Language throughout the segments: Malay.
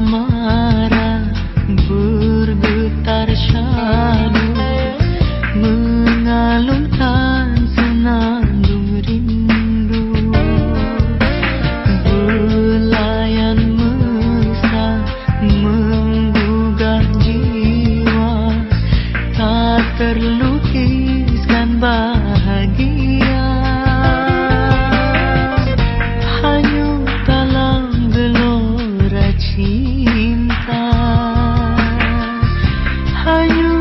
मारा you.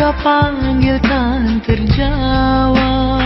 kau panggil tan terjawab.